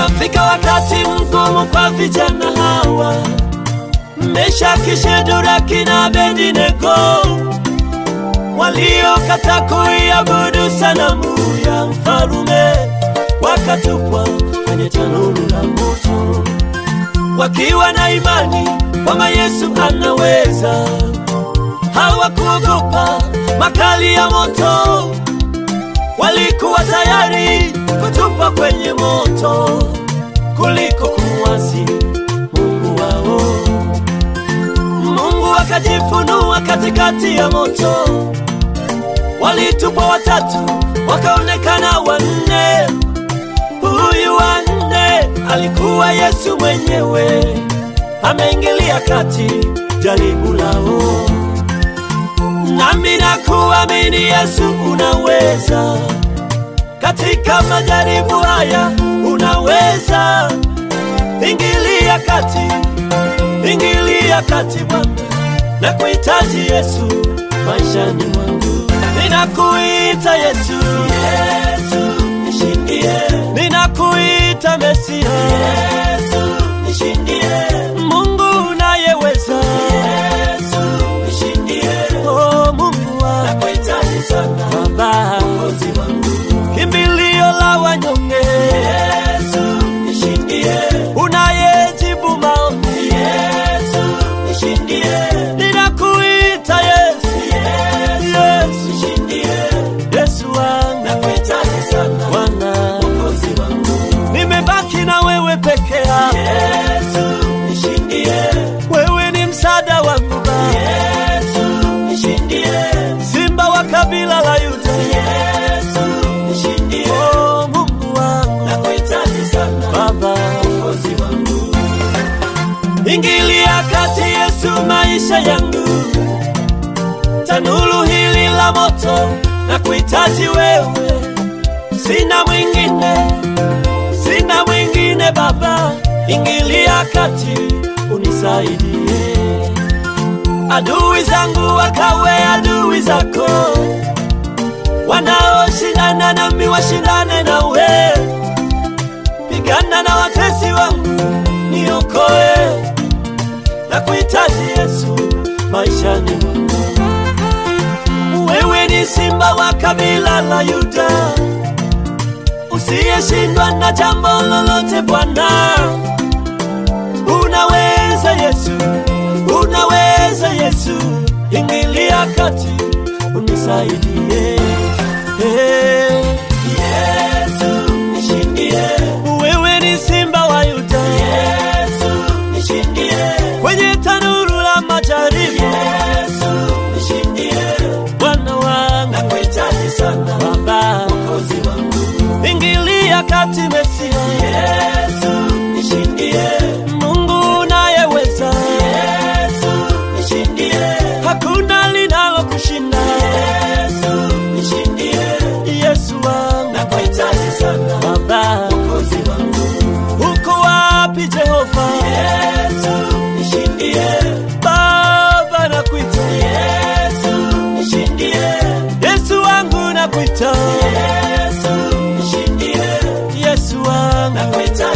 wakati mgumu kwa vijana hawa, Meshaki, Shadraka na Abednego. Waliokata kuiabudu sanamu ya mfalume, wakatupwa kwenye tanuru la moto, wakiwa na imani kwamba Yesu anaweza. Hawakuogopa makali ya moto, walikuwa tayari kutupa kwenye moto kuliko kumwasi Mungu wao. Mungu akajifunua katikati ya moto, walitupa watatu, wakaonekana wanne. Huyu wanne alikuwa Yesu mwenyewe, ameingilia kati jaribu lao. Nami nakuamini Yesu, unaweza katika majaribu haya, unaweza. Ingilia kati, ingilia kati Bwana, na kuhitaji Yesu maishani mwangu, ninakuita Yesu, Yesu nishindie, ninakuita Mesia, Yesu maisha yangu, tanuru hili la moto na kuhitaji wewe, sina mwingine, sina mwingine Baba, ingilia kati unisaidie, adui zangu wakawe adui zako, wanaoshindana Yesu maishani mwangu. Wewe ni simba wa kabila la Yuda, usiyeshindwa na jambo lolote Bwana. Unaweza Yesu, unaweza Yesu, ingilia kati unisaidie. Hey, nakuita Yesu, Yesu wangu, nakuita